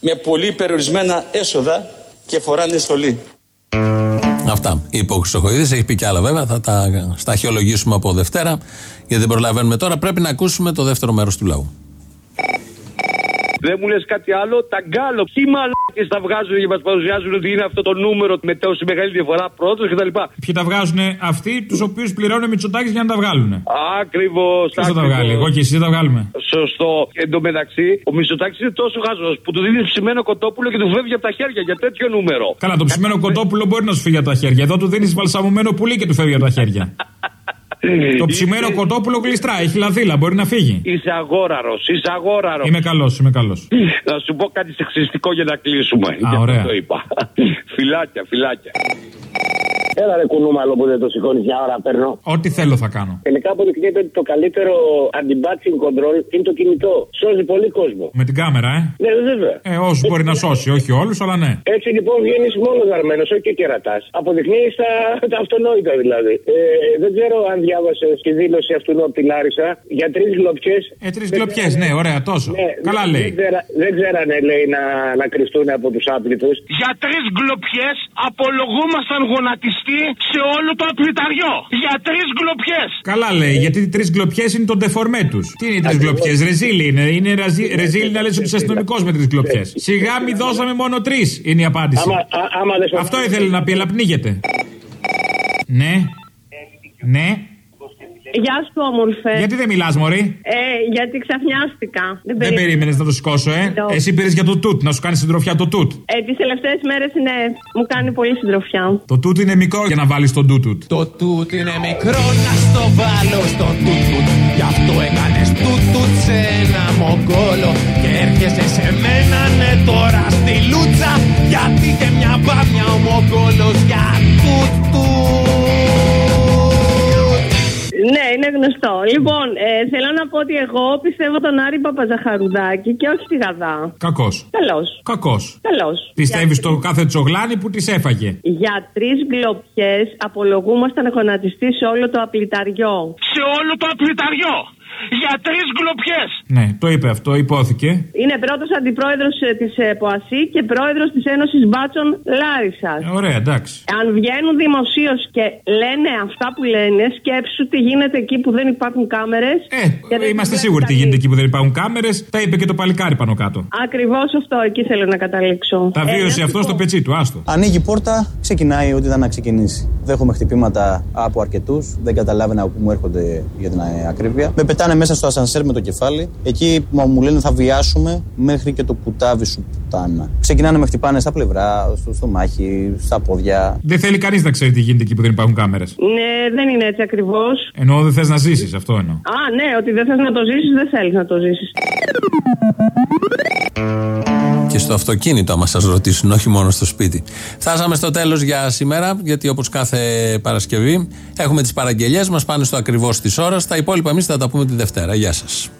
με πολύ περιορισμένα έσοδα και φοράνε στολή.
Αυτά είπε ο Χρυσοχοίδης. Έχει πει κι άλλα βέβαια. Θα τα σταχυολογήσουμε από Δευτέρα. Γιατί δεν προλαβαίνουμε τώρα. Πρέπει να ακούσουμε το δεύτερο μέρος του λαού.
Δεν μου λες κάτι άλλο. Τα γκάλο. Τι μαλάκες τα βγάζουν και μας παρουσιάζουν ότι είναι αυτό το νούμερο με τόση μεγάλη διαφορά πρώτο κτλ.
Ποιοι τα βγάζουν αυτοί, τους οποίους πληρώνει ο Μητσοτάκης για να τα βγάλουν.
Ακριβώς.
Ποιος θα τα βγάλει, εγώ και εσύ δεν τα βγάλουμε.
Σωστό. Εν τω μεταξύ, ο Μητσοτάκης είναι τόσο χάζο που του δίνει ψημένο κοτόπουλο και του φεύγει από τα χέρια για τέτοιο νούμερο.
Καλά, το ψημένο κοτόπουλο μπορεί να σου φύγει από τα χέρια. Εδώ του δίνεις βαλσαμωμένο πουλί και του φεύγει από τα χέρια. Το ψημένο κοτόπουλο γλιστρά, έχει λαδίλα, μπορεί να φύγει.
Είσαι αγόραρος, είσαι αγόραρος.
Είμαι καλός, είμαι καλός.
Να σου πω κάτι σεξιστικό για να κλείσουμε.
Α,
Γι' αυτό
ωραία.
το είπα. φυλάκια, φυλάκια.
Έλα ρε κουνούμαλο που δεν το σηκώνεις μια ώρα παίρνω.
Ό,τι θέλω θα κάνω.
Τελικά αποδεικνύεται ότι το καλύτερο anti-batching control είναι το κινητό. Σώζει πολύ κόσμο.
Με την κάμερα, ε.
Ναι, βέβαια.
Ε, όσους μπορεί να σώσει, όχι όλους, αλλά ναι.
Έτσι λοιπόν βγαίνεις μόνος γαρμένο, όχι και κερατάς. Αποδεικνύεις τα, τα αυτονόητα δηλαδή. Ε, δεν ξέρω αν διάβασες τη δήλωση αυτού από τη Λάρισα για τρεις γκλοπιές.
Ε, τρεις γκλοπιές, ναι, ωραία, τόσο. Καλά λέει.
Δεν, ξέρα, δεν ξέρανε, λέει, να, να κρυφτούν από τους άπλυτους.
Για τρεις γκλοπιές απολογούμασταν γονατιστοί σε όλο το απλυταριό. Για τρεις γκλοπιές.
Καλά λέει, γιατί οι τρεις γκλοπιές είναι το ντεφορμέ τους. Τι είναι οι τρεις γκλοπιές, ρεζίλι είναι. Είναι ραζι- ρεζίλι να λες ότι είσαι αστυνομικός με τρεις γκλοπιές. Σιγά μη δώσαμε μόνο τρεις, είναι η απάντηση.
Άμα, α, άμα δεν
Αυτό ήθελε να πει, αλλά πνίγεται. Ναι. Ναι.
Γεια σου, όμορφε.
Γιατί δεν μιλάς, Μωρή;
Ε, γιατί ξαφνιάστηκα. Δεν,
Δεν περίμενες να το σηκώσω, ε;
Το.
Εσύ πήρες για το τούτ, να σου κάνει συντροφιά το τούτ.
Ε, τις τελευταίες μέρες είναι. Μου κάνει πολύ συντροφιά.
Το τούτ είναι μικρό για να βάλεις τον τούτουτ.
Το τούτ είναι μικρό να στο βάλω στο τούτουτ Γι' αυτό έκανες τούτουτ σε ένα μογκόλο Και έρχεσαι σε μένα ναι τώρα στη λούτσα Γιατί και μια μπάμια ο μογκόλος για τούτουτ
Ναι, είναι γνωστό. Λοιπόν, ε, θέλω να πω ότι εγώ πιστεύω τον Άρη Παπαζαχαρουδάκη και όχι τη Γαδά.
Κακός.
Καλώ.
Κακός.
Καλώ.
Πιστεύεις στο κάθε τσογλάνι που της έφαγε;
Για τρεις γκλοπιέ απολογούμασταν γονατιστή σε όλο το απληταριό.
Σε όλο το απληταριό. Για τρεις γκλοπιέ.
Ναι, το είπε αυτό, υπόθηκε.
Είναι πρώτος αντιπρόεδρος της ΠΟΑΣΥ και πρόεδρος της Ένωσης Μπάτσων Λάρισας.
Ε, ωραία, εντάξει.
Αν βγαίνουν δημοσίως και λένε αυτά που λένε, σκέψου τι γίνεται εκεί που δεν υπάρχουν κάμερες.
Ε, Είμαστε σίγουροι τι γίνεται εκεί που δεν υπάρχουν κάμερες. Τα είπε και το παλικάρι πάνω κάτω.
Ακριβώς αυτό, εκεί θέλω να καταλήξω.
Τα
Ε,
βίωσε
να
αυτό
σου
στο
πω.
πετσί του, άστο.
Ανοίγει η πόρτα, ξεκινάει ό,τι ήταν να ξεκινήσει. Δέχομαι χτυπήματα από αρκετούς, δεν καταλάβαινα από πού μου έρχονται για την ε, ακρίβεια. Με πετάνε μέσα στο ασανσέρ με το κεφάλι. Εκεί που μου λένε θα βιάσουμε μέχρι και το κουτάβι σου πουτάνα. Ξεκινάνε με χτυπάνε στα πλευρά, στο στομάχι, στα πόδια.
Δεν θέλει κανείς να ξέρει τι γίνεται εκεί που δεν υπάρχουν κάμερες.
Ναι, δεν είναι έτσι ακριβώς.
Εννοώ δεν θες να ζήσεις, αυτό εννοώ.
Α, ναι, ότι δεν θες να το ζήσεις, δεν θέλεις να το ζήσεις.
Και στο αυτοκίνητο, άμα σας ρωτήσουν, όχι μόνο στο σπίτι. Φτάσαμε στο τέλος για σήμερα, γιατί όπως κάθε Παρασκευή έχουμε τις παραγγελίε μας, πάνε στο ακριβώς της ώρας. Τα υπόλοιπα εμείς θα τα πούμε τη Δευτέρα. Γεια σας.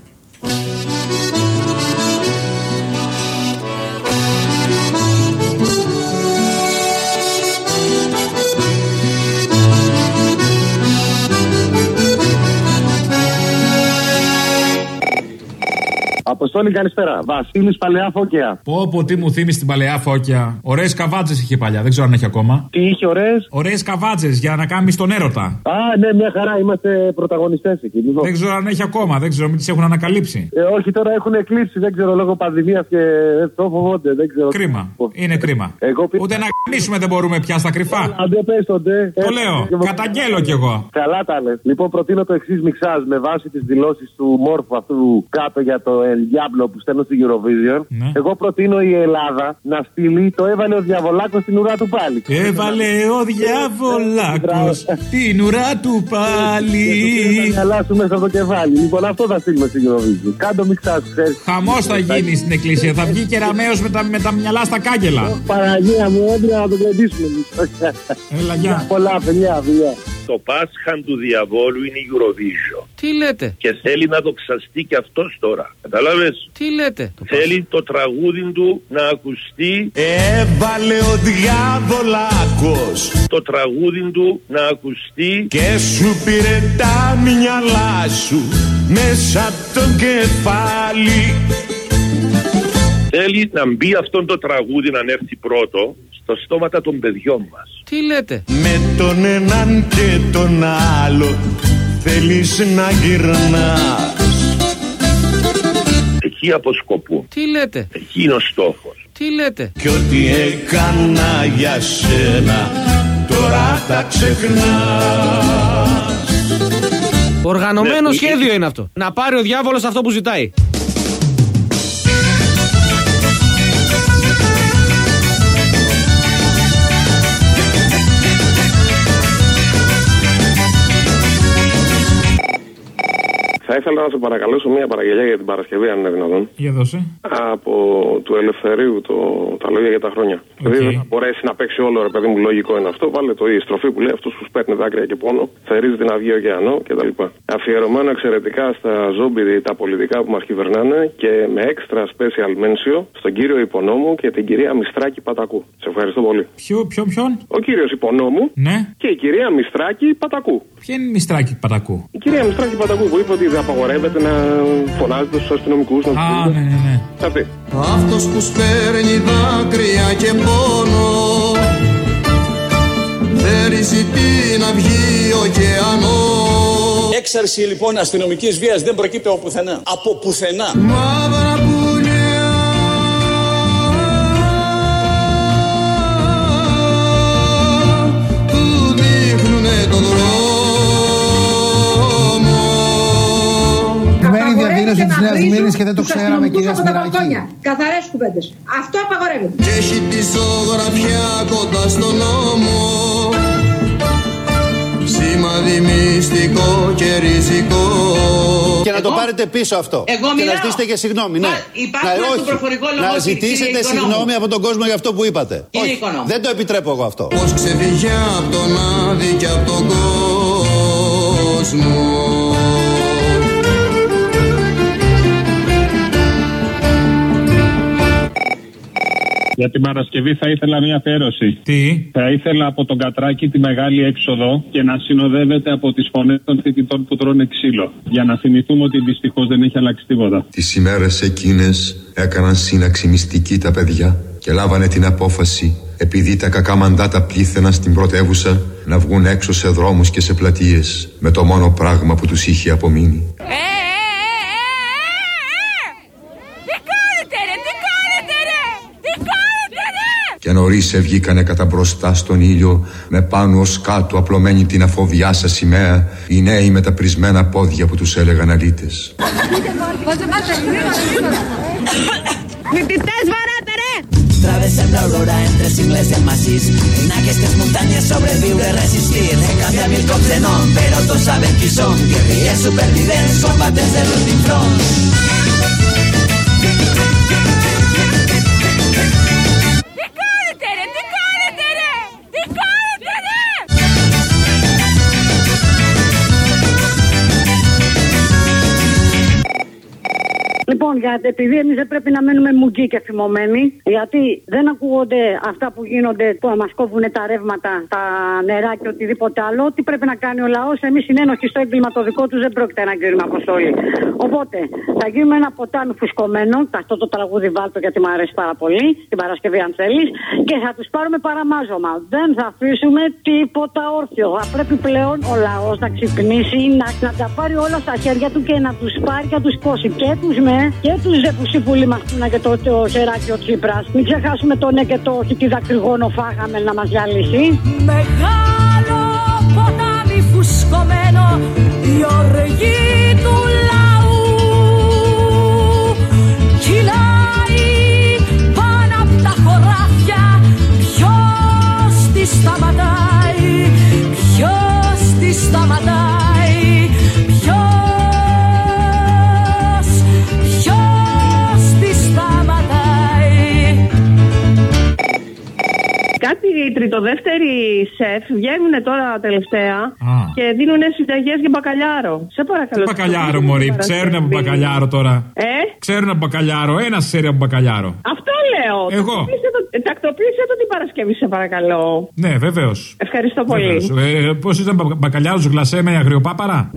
Αποστόλη, καλησπέρα. Βασίλης Παλαιά Φώκια.
Πω, πω, τι μου θύμισε την παλαιά φώκια. Ωραίες καβάτζες είχε παλιά, δεν ξέρω αν έχει ακόμα.
Τι είχε ωραίες;
Ωραίες καβάτζες για να κάνεις τον έρωτα.
Α, ναι, μια χαρά. Είμαστε πρωταγωνιστές εκεί. Λοιπόν.
Δεν ξέρω αν έχει ακόμα, δεν ξέρω, μην τις έχουν ανακαλύψει.
Ε, όχι, τώρα έχουν εκλείψει. Δεν ξέρω λόγω πανδημίας και το φοβόνται. Δεν ξέρω.
Κρίμα. Είναι κρίμα.
Εγώ πι...
Ούτε να γαμίσουμε δεν μπορούμε πια στα κρυφά.
Αντέ, πες το, ντε.
Το
Ε,
λέω.
και-
Καταγγέλω κι εγώ.
Καλά τα λες. Λοιπόν, προτείνω το εξής μιξάζ με βάση τις δηλώσεις του Μόρφου αυτού κάτω για το El Diablo που στέλνω στη Eurovision.
Ναι.
Εγώ προτείνω η Ελλάδα να στείλει το έβαλε ο Διαβολάκος στην ουρά του πάλι.
Έβαλε ο διαβολάκος την ουρά του πάλι.
Θα χαλάσουμε μέσα από το κεφάλι. Λοιπόν, αυτό θα στείλουμε στην Eurovision. Κάντο μιξάζ, ξέρεις.
Χαμός θα γίνει στην εκκλησία. Θα βγει και ραμαίος με τα, με τα μυαλά στα κάγκελα.
Παραγία μου, έντρια να το κρατήσουμε.
Έλα, γεια.
Πολλά, φιλιά, φιλιά.
Το Πάσχα του διαβόλου είναι η Eurovision.
Τι λέτε;
Και θέλει να το ξαστεί και αυτός τώρα. Κατάλαβε.
Τι λέτε;
Θέλει το τραγούδι του να ακουστεί.
Έβαλε ο διάβολάκος
Το τραγούδι του να ακουστεί.
και σου πήρε τα μυαλά σου μέσα από το κεφάλι.
Θέλει να μπει αυτό το τραγούδι να έρθει πρώτο στο στόματα των παιδιών μας.
Τι λέτε;
Με τον έναν και τον άλλο θέλεις να γυρνάς
Εκεί αποσκοπούν.
Τι λέτε;
Εκεί είναι ο στόχος.
Τι λέτε;
Κι ό,τι έκανα για σένα τώρα τα ξεχνάς
Οργανωμένο
Ναι,
σχέδιο είναι αυτό. Να πάρει ο διάβολος αυτό που ζητάει.
Θα ήθελα να σε παρακαλέσω μια παραγγελία για την Παρασκευή, αν είναι δυνατόν.
Για δώσε.
Από του Ελευθερίου το, τα λόγια για τα χρόνια. Δηλαδή δεν θα μπορέσει να παίξει όλο, ρε παιδί μου, λογικό είναι αυτό. Βάλε το η στροφή που λέει αυτός που σπέρνει δάκρυα και πόνο, θερίζει την αυγή ωκεανό κτλ. Αφιερωμένο εξαιρετικά στα ζόμπι τα πολιτικά που μας κυβερνάνε και με έξτρα special mention στον κύριο Υπονόμου και την κυρία Μιστράκη Πατακού. Σε ευχαριστώ πολύ.
Ποιο, ποιο, ποιον;
Ο κύριος Υπονόμου
Ναι.
και η κυρία Μιστράκη Πατακού.
Ποια είναι η μιστράκη πατακού;
Η κυρία Μιστράκη Πατακού που είπε ότι δεν απαγορεύεται να φωνάζετε στους αστυνομικούς να τους
Α, ναι, ναι, ναι.
Αυτή.
Αυτός που σπέρνει δάκρυα και πόνο Θέριζει την αυγή ωκεανός
Έξαρση λοιπόν αστυνομικής βίας δεν προκύπτει από πουθενά. Από πουθενά.
Μαύρα πουλιά
Μένει η διαδήλωση τη Νέα Μήνη και δεν το ξέραμε, κυρία Σπυράκη.
Καθαρές κουβέντες. Αυτό απαγορεύεται.
Και έχει τη ζωγραφιά κοντά στον νόμο Σημάδι μυστικό και ριζικό
Και να το πάρετε πίσω αυτό.
Εγώ
και να
μιλάω.
ζητήσετε και συγγνώμη. Ναι.
Υπάρχει
να,
ένα
όχι.
του προφορικό λόγο,
να
κύριε
ζητήσετε
Οικονόμου.
συγγνώμη από τον κόσμο για αυτό που είπατε.
Κύριε
όχι.
Οικονόμου.
Δεν το επιτρέπω εγώ αυτό.
Πως ξεφύγε από τον Άδη και από τον κόσμο
Για την Παρασκευή θα ήθελα μια αφιέρωση.
Τι;
Θα ήθελα από τον Κατράκη τη μεγάλη έξοδο και να συνοδεύεται από τις φωνές των φοιτητών που τρώνε ξύλο. Για να θυμηθούμε ότι δυστυχώς δεν έχει αλλάξει τίποτα.
Τις ημέρες εκείνες έκαναν σύναξη μυστική τα παιδιά και λάβανε την απόφαση επειδή τα κακά μαντάτα πλήθαιναν στην πρωτεύουσα να βγουν έξω σε δρόμους και σε πλατείες με το μόνο πράγμα που τους είχε απομείνει. Και νωρίς βγήκανε κατά μπροστά στον ήλιο με πάνω ως κάτω απλωμένη την αφοβιά σας σημαία οι νέοι με τα πρισμένα πόδια που τους έλεγαν αλήτες.
Φοιτητές βαράτε ρε!
Travessem l'aurora entre cingles i el massís. En aquestes muntanyes sobreviure, resistir. He canviat mil cops de nom, però tots saben qui som. Guerrillers supervivents, combatents de l'últim front.
Για, επειδή εμείς δεν πρέπει να μένουμε μουγγί και φημωμένοι, γιατί δεν ακούγονται αυτά που γίνονται που μας κόβουν τα ρεύματα, τα νερά και οτιδήποτε άλλο. Τι πρέπει να κάνει ο λαός, εμείς συνένοχοι στο έγκλημα το δικό τους δεν πρόκειται να γίνουμε αποστολή. Οπότε θα γίνουμε ένα ποτάμι φουσκωμένο, αυτό το τραγούδι βάλτο γιατί μου αρέσει πάρα πολύ, την Παρασκευή αν θέλεις, και θα τους πάρουμε παραμάζωμα. Δεν θα αφήσουμε τίποτα όρθιο. Θα πρέπει πλέον ο λαός να ξυπνήσει, να, να τα πάρει όλα στα χέρια του και να τους πάρει και να τους πώσει και τους με και τους δε που συμπουλήμαχτουν και το, το σεράκι ο Τσίπρας. Μην ξεχάσουμε το ναι και το όχι, τι δακρυγόνο φάγαμε να μας διαλύσει.
Μεγάλο ποτάμι φουσκωμένο η οργή του λαού κυλάει πάνω απ' τα χωράφια ποιος τη σταματάει ποιος τη σταματάει
Κάτι οι τριτοδεύτεροι σεφ βγαίνουν τώρα τελευταία και δίνουν συνταγές για μπακαλιάρο. Σε παρακαλώ.
Μπακαλιάρο, Μωρή; Ξέρουν από μπακαλιάρο τώρα;
Ε;
Ξέρουν από μπακαλιάρο; Ένα ξέρει από μπακαλιάρο.
Αυτό λέω.
Εγώ.
Τακτοποίησε το, ε, τακτοποίησε το την Παρασκευή, σε παρακαλώ.
Ναι, βεβαίως.
Ευχαριστώ πολύ.
Ε, Πώς ήταν μπα- μπακαλιάρος γλασέ με αγριοπάπαρα;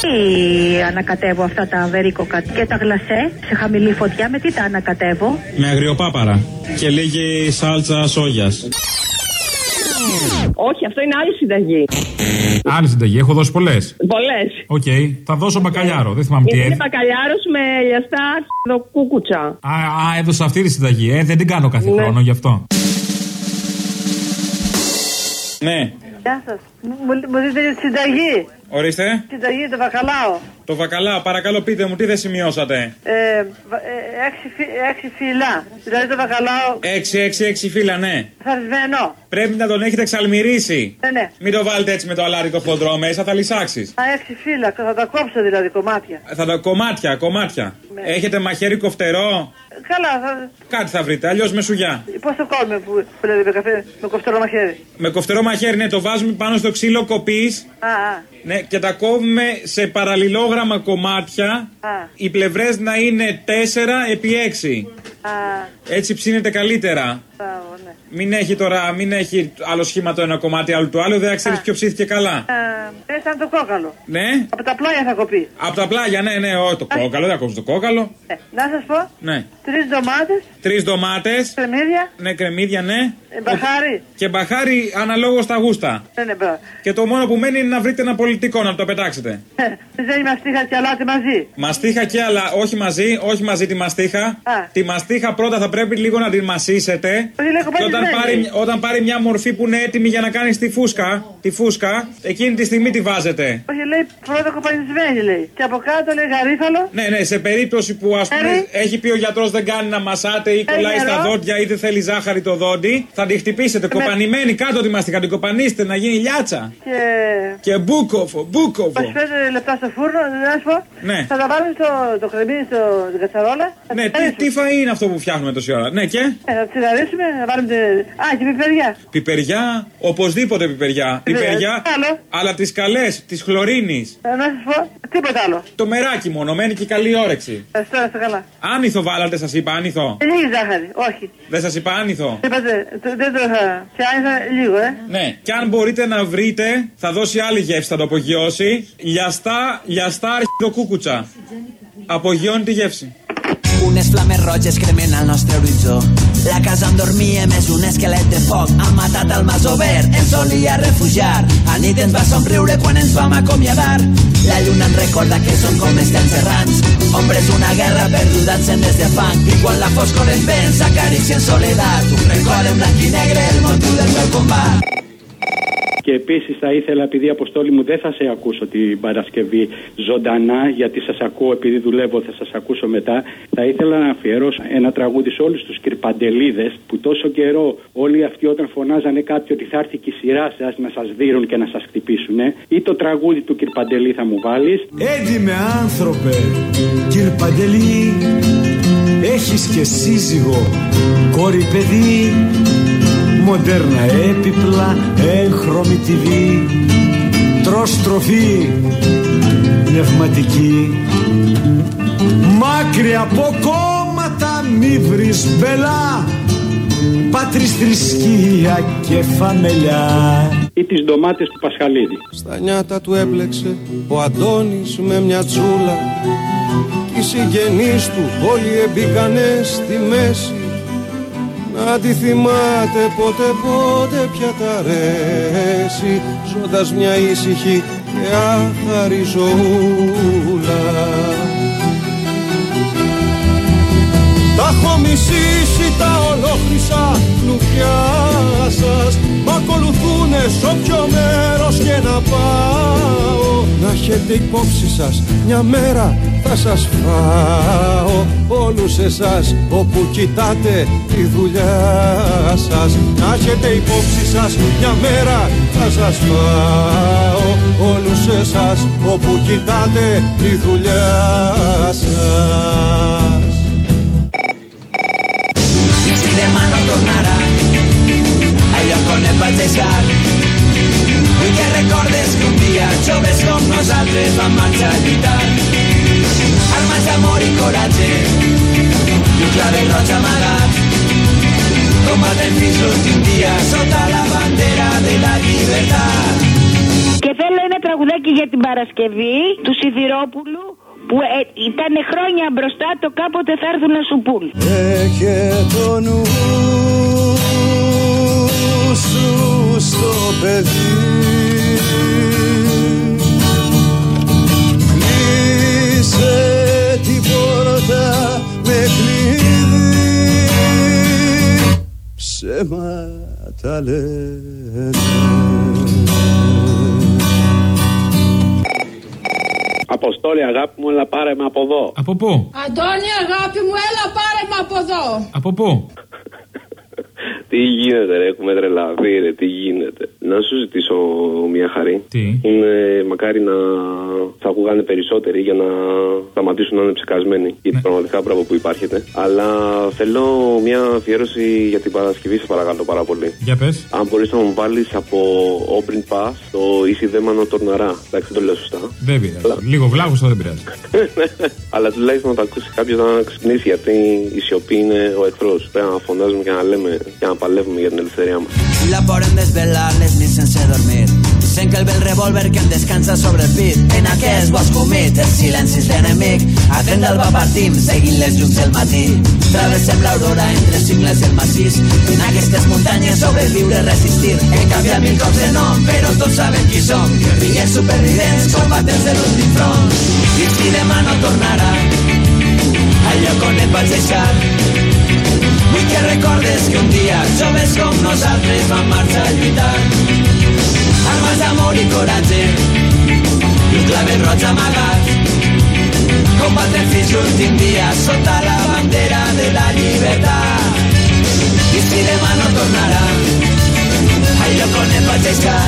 Τι ανακατεύω αυτά τα βερίκοκα και τα γλασέ σε χαμηλή φωτιά. Με τι τα ανακατεύω;
Με αγριοπάπαρα και λίγη σάλτσα σόγιας.
Όχι, αυτό είναι άλλη συνταγή.
Άλλη συνταγή, έχω δώσει πολλές.
Πολλές.
Οκ, θα δώσω μπακαλιάρο. Δεν θυμάμαι τι
Είναι
έδωσε.
μπακαλιάρος με λιαστά κούκουτσα.
Α, α, έδωσα αυτή τη συνταγή. Ε, δεν την κάνω κάθε
Ναι.
χρόνο γι' αυτό.
Ναι,
Γεια σας. Μου, μου δείτε τη συνταγή.
Ορίστε.
Συνταγή το βακαλάο.
Το βακαλά, παρακαλώ πείτε μου, τι δεν σημειώσατε;
Ε, βα- ε, έξι, φυ- έξι φύλλα. Δηλαδή το βακαλάο
6-6-6 φύλλα, ναι.
θαρισμένο.
Πρέπει να τον έχετε εξαλμυρίσει.
Ναι, ναι.
Μην το βάλετε έτσι με το αλάτι το χοντρό μέσα, θα λυσάξεις.
Α, έξι φύλλα. Θα τα κόψω δηλαδή κομμάτια.
Θα τα κομμάτια, κομμάτια.
Ναι.
Έχετε μαχαίρι κοφτερό;
Καλά, θα...
Κάτι θα βρείτε, αλλιώς με σουγιά.
πώς το κόβουμε που, που δηλαδή με καφέ, με κοφτερό μαχαίρι;
Με κοφτερό μαχαίρι, ναι, το βάζουμε πάνω στο ξύλο κοπή.
Α, α,
Ναι, και τα κόβουμε σε παραλληλόγραμμα κομμάτια.
α,
Οι πλευρές να είναι 4 επί 6.
α,
Έτσι ψήνεται καλύτερα.
Μπράβο, ναι.
Μην έχει τώρα, μην έχει άλλο σχήμα το ένα κομμάτι, άλλο το άλλο, δεν θα ξέρει ποιο ψήθηκε καλά.
Ε, σαν το κόκαλο.
Ναι,
Από τα πλάγια θα κοπεί.
από τα πλάγια, ναι, ναι, ό, το κόκαλο, δεν ακούς το κόκαλο.
Ε, να σας πω,
Ναι.
τρεις ντομάτες,
Τρεις ντομάτες,
κρεμμύδια,
ναι, κρεμμύδια, ναι.
ε, μπαχάρι.
Και μπαχάρι αναλόγως στα γούστα.
Ναι, ναι, μπράβο.
Και το μόνο που μένει είναι να βρείτε ένα πολιτικό να το πετάξετε.
Ε, Δεν είμαστε είχα και αλάτι μαζί.
Μαστίχα και άλλα, όχι μαζί, όχι μαζί τη μαστίχα. Τη μαστίχα πρώτα θα πρέπει λίγο να την μασίσετε.
Όχι, λίγο
Και όταν
παγισμένη.
πάρει, όταν πάρει μια μορφή που είναι έτοιμη για να κάνεις τη φούσκα, τη φούσκα, εκείνη τη στιγμή τη βάζετε.
Όχι, λέει πρώτα κοπανισμένη, λέει. Και από κάτω λέει γαρίφαλο.
Ναι, ναι, σε περίπτωση που ας πούμε
Έρη.
έχει πει ο γιατρός δεν κάνει να μασάτε ή κολλάει
νερό.
στα δόντια ή δεν θέλει ζάχαρη το δόντι, θα τη χτυπήσετε. Κοπανημένη κάτω τη μαστίχα, την κοπανίστε να γίνει λιάτσα.
Και.
Και μπούκοφο, μπούκοφο.
25 λεπτά στο φούρνο, να σου πω.
Ναι.
Θα τα βάλουμε στο το κρεμμύδι στο στην κατσαρόλα. Θα
Ναι, τι,
τσιγαρίσουμε.
τι φαΐ είναι αυτό που φτιάχνουμε τόση ώρα. Ναι, και;
Ε, θα τσιγαρίσουμε, να βάλουμε. τε- Α, και πιπεριά.
πιπεριά, οπωσδήποτε πιπεριά.
Πιπεριά.
Πιπεριά,
Άλλο;
αλλά τις καλές, τη χλωρίνη.
Ε, να σας πω, τίποτα άλλο.
Το μεράκι μόνο, μένει και καλή όρεξη.
Ευχαριστώ, να είστε καλά.
Άνηθο βάλατε, σας είπα, άνηθο.
Ε, Λίγη ζάχαρη, όχι.
Δεν σας είπα άνηθο.
Είπατε, το- δεν το είχα. Και άνοιξα λίγο, ε.
Ναι, και αν μπορείτε να βρείτε, θα δώσει άλλη γεύση, θα το απογειώσει. Λιαστά, λιαστά αρχιδοκούκουτσα. Απογειώνει τη γεύση.
Unes flames roges cremen al nostre horitzó. La casa on dormia més un esquelet de foc. Han matat el mas obert, ens solia refugiar. A nit ens va somriure quan ens vam acomiadar. La lluna ens recorda que som com estem errants. Hombres una guerra perduda encendes de fang. I quan la foscor ens ven, s'acaricia en soledat. Un record en blanc i negre, el motiu del meu combat.
Και επίσης θα ήθελα, επειδή η αποστόλη μου δεν θα σε ακούσω την Παρασκευή ζωντανά, γιατί σας ακούω, επειδή δουλεύω, θα σας ακούσω μετά. Θα ήθελα να αφιερώσω ένα τραγούδι σε όλους τους κυρπαντελίδες που τόσο καιρό όλοι αυτοί όταν φωνάζανε κάποιοι ότι θα έρθει και η σειρά σας να σας δίνουν και να σας χτυπήσουν. Ή το τραγούδι του Κυρπαντελή θα μου βάλεις.
Έντιμε άνθρωπε, κύρ Παντελή, έχεις και σύζυγο, κόρη παιδί, μοντέρνα έπιπλα, έγχρωμη TV, τρως τροφή πνευματική. Μάκρυ από κόμματα μη βρεις μπελά. Πάτρις θρησκεία και φαμελιά.
Ή τις ντομάτες του Πασχαλίδη.
Στα νιάτα του έπλεξε ο Αντώνης με μια τσούλα. Κι οι συγγενείς του όλοι εμπήκανε στη μέση Να τη θυμάται πότε πότε πια τα αρέσει Ζώντας μια ήσυχη και άχαρη ζωούλα. Τα έχω μισήσει τα ολόχρυσα κλουβιά σας Μ' ακολουθούνε σ' όποιο μέρος και να πάω. Να έχετε υπόψη σας μια μέρα θα σας φάω Όλους εσάς όπου κοιτάτε τη δουλειά σας Να έχετε υπόψη σας μια μέρα θα σας φάω Όλους εσάς όπου κοιτάτε τη δουλειά σας
Mixi de mano tornarà allò con el vaig deixar. Vull que recordes que un dia joves com nosaltres vam marxar a lluitar. Armats d'amor i coratge i un clave roig amagat. Combatem fins l'últim dia sota la bandera de la llibertat.
Και θέλω ένα τραγουδάκι για την Παρασκευή του Σιδηρόπουλου που ε, ήταν χρόνια μπροστά το κάποτε θα έρθουν να σου πούν.
Έχε το νου σου στο παιδί Κλείσε την πόρτα με κλειδί Ψέματα λένε
Αποστόλη, αγάπη μου, έλα πάρε με από εδώ.
Από πού;
Αντώνη, αγάπη μου, έλα πάρε με από εδώ.
Από πού;
Τι γίνεται, ρε, έχουμε τρελαθεί, ρε, τι γίνεται. Να σου ζητήσω μια χαρή.
Τι;
Είναι μακάρι να θα ακούγανε περισσότεροι για να σταματήσουν να είναι ψεκασμένοι. Γιατί πραγματικά μπράβο που υπάρχετε. Αλλά θέλω μια αφιέρωση για την Παρασκευή, σε παρακαλώ πάρα πολύ.
Για πες.
Αν μπορείς να μου βάλεις από Open Pass το Ίση Δέμανο Τορναρά. Εντάξει, δεν το λέω σωστά.
Δεν πειράζει. Λίγο βλάγουσα δεν πειράζει.
Αλλά τουλάχιστον να το ακούσει κάποιος να ξυπνήσει γιατί η σιωπή είναι ο εχθρός. Πρέπει να φωνάζουμε και να λέμε και να παλεύουμε για την ελευθερία
μας. Les nits sense dormir. Sent que el bel revòlver que em descansa sobre el pit. En aquest bosc humit, els silencis d'enemic. A tren del va partim, seguint les llums del matí. Travessem l'aurora entre cingles del massís. En aquestes muntanyes sobreviure, resistir. Hem canviat mil cops de nom, però tots sabem qui som. Guerrillers supervivents, combatents de l'últim front. I si demà no tornarà, al lloc on et vaig deixar. Vull que recordes que un dia joves com nosaltres vam marxar a lluitar. Armes d'amor i coratge i un clavel roig amagat. Combatem fins l'últim dia sota la bandera de la llibertat. I si demà no tornarà al lloc on em vaig deixar.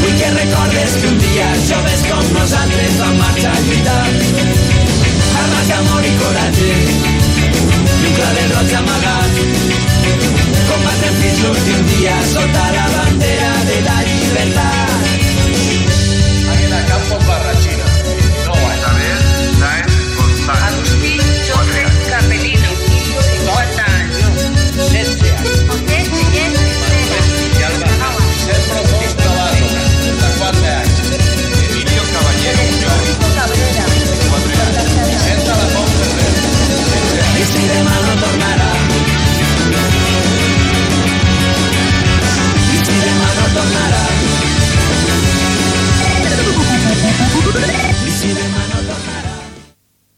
Vull que recordes que un dia joves com nosaltres vam marxar a lluitar. Armes d'amor i coratge finca del Rocha Magán. Combate pisos un día solta la bandera de la libertad. Ahí en Águila Campo Barrachina. tornará